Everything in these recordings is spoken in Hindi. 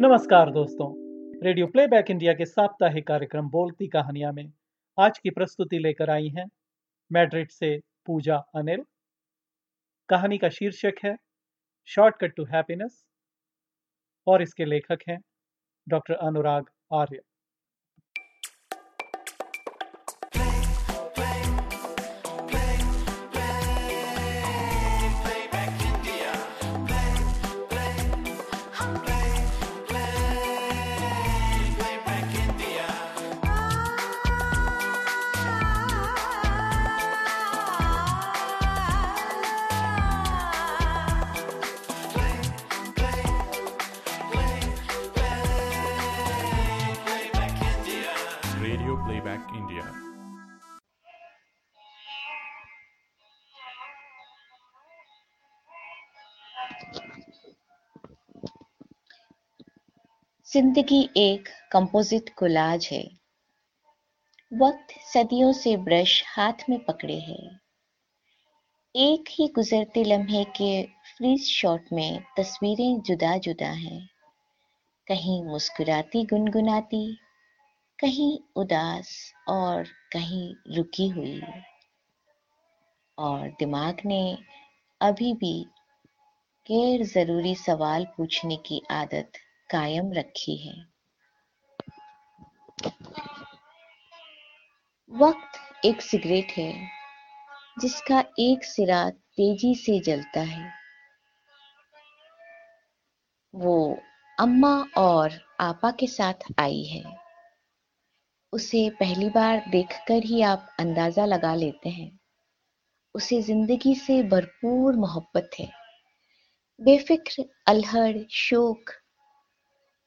नमस्कार दोस्तों। रेडियो प्लेबैक इंडिया के साप्ताहिक कार्यक्रम बोलती कहानियाँ में आज की प्रस्तुति लेकर आई हैं मैड्रिड से पूजा अनिल। कहानी का शीर्षक है शॉर्टकट टू हैप्पीनेस और इसके लेखक हैं डॉक्टर अनुराग आर्य। ज़िंदगी एक कंपोजिट कोलाज है। वक्त सदियों से ब्रश हाथ में पकड़े है। एक ही गुजरते लम्हे के फ्रीज शॉट में तस्वीरें जुदा जुदा हैं। कहीं मुस्कुराती गुनगुनाती, कहीं उदास और कहीं रुकी हुई। और दिमाग ने अभी भी गैर ज़रूरी सवाल पूछने की आदत कायम रखी है। वक्त एक सिगरेट है, जिसका एक सिरा तेज़ी से जलता है। वो अम्मा और आपा के साथ आई है। उसे पहली बार देखकर ही आप अंदाज़ा लगा लेते हैं। उसे ज़िंदगी से भरपूर मोहब्बत है। बेफिक्र, अलहड़, शोक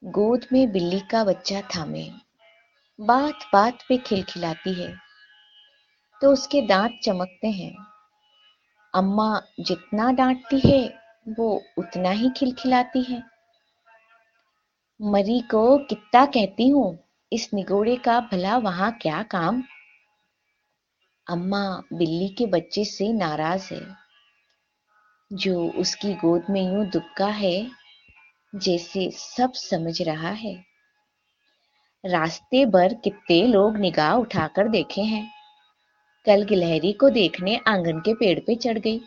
गोद में बिल्ली का बच्चा थामे। बात बात पे खिलखिलाती है। तो उसके दांत चमकते हैं। अम्मा जितना डांटती है, वो उतना ही खिलखिलाती है। मरी को कितना कहती हूँ, इस निगोड़े का भला वहाँ क्या काम? अम्मा बिल्ली के बच्चे से नाराज़ है। जो उसकी गोद में यूँ दुबका है जैसे सब समझ रहा है। रास्ते भर कितने लोग निगाह उठाकर देखे हैं। कल गिलहरी को देखने आँगन के पेड़ पे चढ़ गई।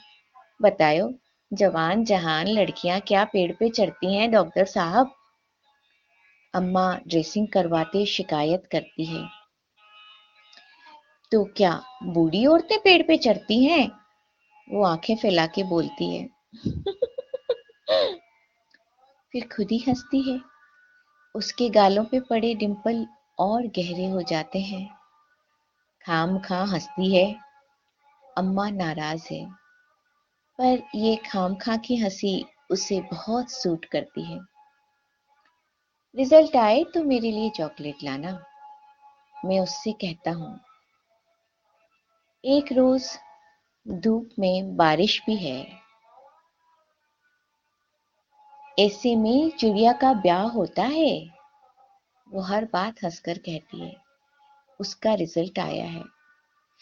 बतायो, जवान जहान लड़कियाँ क्या पेड़ पे चढ़ती हैं, डॉक्टर साहब? अम्मा ड्रेसिंग करवाते शिकायत करती है। तो क्या बूढ़ी औरतें पेड़ पे चढ़ती हैं? वो आँखें फैला के बोलती है। फिर खुद ही हंसती है। उसके गालों पे पड़े डिंपल और गहरे हो जाते हैं। खाम खा हंसती है। अम्मा नाराज़ है। पर ये खाम खा की हँसी उसे बहुत सूट करती है। रिज़ल्ट आए तो मेरे लिए चॉकलेट लाना। मैं उससे कहता हूँ, एक रोज धूप में बारिश भी है। ऐसे में चिड़िया का ब्याह होता है। वो हर बात हंसकर कहती है। उसका रिज़ल्ट आया है।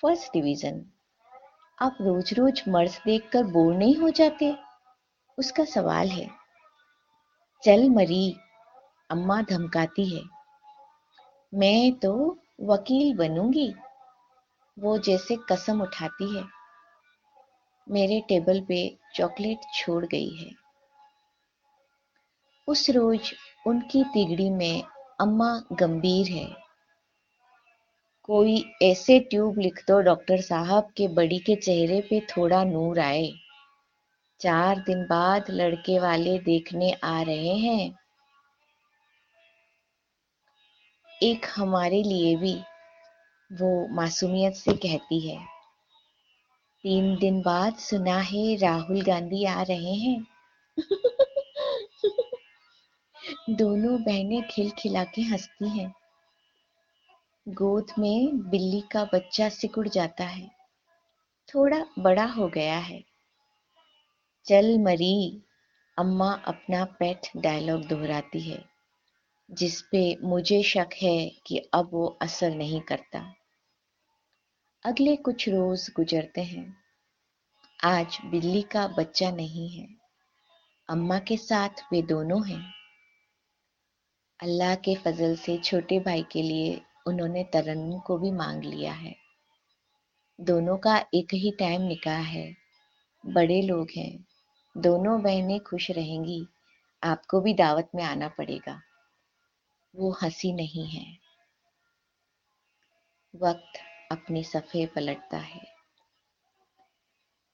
First division. आप रोज रोज मर्ज देखकर बोर नहीं हो जाते? उसका सवाल है। चल मरी, अम्मा धमकाती है। मैं तो वकील बनूँगी। वो जैसे कसम उठाती है। मेरे टेबल पे चॉकलेट छोड़ गई है। उस रोज उनकी तिगड़ी में अम्मा गंभीर है। कोई ऐसे ट्यूब लिख दो डॉक्टर साहब के बड़ी के चेहरे पे थोड़ा नूर आए। चार दिन बाद लड़के वाले देखने आ रहे हैं। एक हमारे लिए भी, वो मासूमियत से कहती है। तीन दिन बाद सुना है राहुल गांधी आ रहे हैं। दोनों बहनें खिलखिला के हंसती हैं। गोद में बिल्ली का बच्चा सिकुड़ जाता है। थोड़ा बड़ा हो गया है। चल मरी, अम्मा अपना पेट डायलॉग दोहराती है, जिस पे मुझे शक है कि अब वो असर नहीं करता। अगले कुछ रोज गुजरते हैं। आज बिल्ली का बच्चा नहीं है। अम्मा के साथ वे दोनों हैं। अल्लाह के फजल से छोटे भाई के लिए उन्होंने तरन्नुम को भी मांग लिया है। दोनों का एक ही टाइम निकाह है। बड़े लोग हैं। दोनों बहनें खुश रहेंगी। आपको भी दावत में आना पड़ेगा। वो हँसी नहीं है। वक्त अपनी सफ़े पलटता है।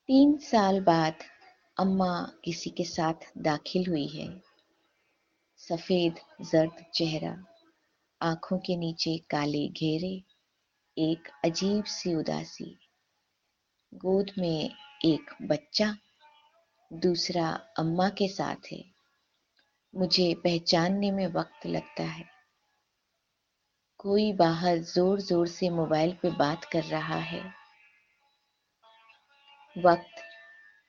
तीन साल बाद अम्मा किसी के साथ दाखिल हुई है। सफ़ेद जर्द चेहरा, आँखों के नीचे काले घेरे, एक अजीब सी उदासी। गोद में एक बच्चा, दूसरा अम्मा के साथ है। मुझे पहचानने में वक्त लगता है। कोई बाहर ज़ोर ज़ोर से मोबाइल पे बात कर रहा है। वक्त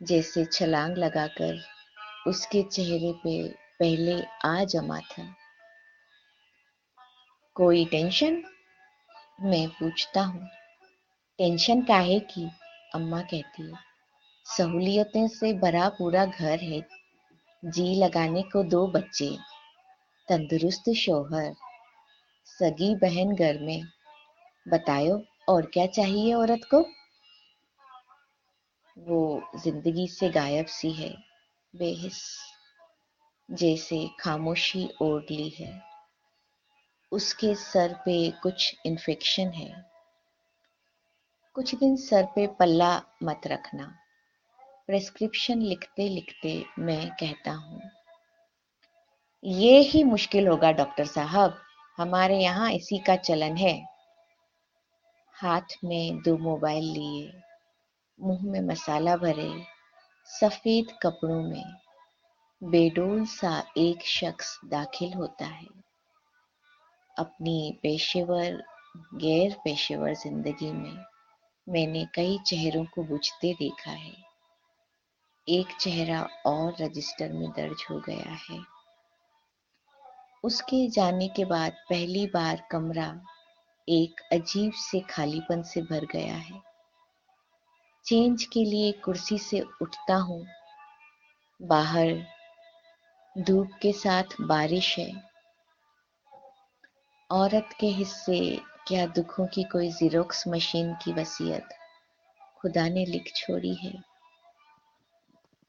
जैसे छलांग लगाकर उसके चेहरे पे पहले आ जमा था। कोई टेंशन मैं पूछता हूँ। टेंशन काहे की अम्मा कहती है, सहूलियतें से भरा पूरा घर है। जी लगाने को दो बच्चे, तंदुरुस्त शोहर, सगी बहन घर में। बतायो और क्या चाहिए औरत को? वो ज़िंदगी से गायब सी है, बेहिस। जैसे खामोशी ओढ़ ली है। उसके सर पे कुछ इन्फेक्शन है। कुछ दिन सर पे पल्ला मत रखना। प्रेस्क्रिप्शन लिखते लिखते मैं कहता हूँ, ये ही मुश्किल होगा डॉक्टर साहब। हमारे यहाँ इसी का चलन है। हाथ में दो मोबाइल लिए, मुँह में मसाला भरे, सफ़ेद कपड़ों में बेडोल सा एक शख्स दाखिल होता है। अपनी पेशेवर, गैर पेशेवर ज़िंदगी में मैंने कई चेहरों को बुझते देखा है। एक चेहरा और रजिस्टर में दर्ज हो गया है। उसके जाने के बाद पहली बार कमरा एक अजीब से खालीपन से भर गया है। चेंज के लिए कुर्सी से उठता हूँ। बाहर धूप के साथ बारिश है। औरत के हिस्से, क्या दुखों की कोई जीरोक्स मशीन की वसीयत? खुदा ने लिख छोड़ी है।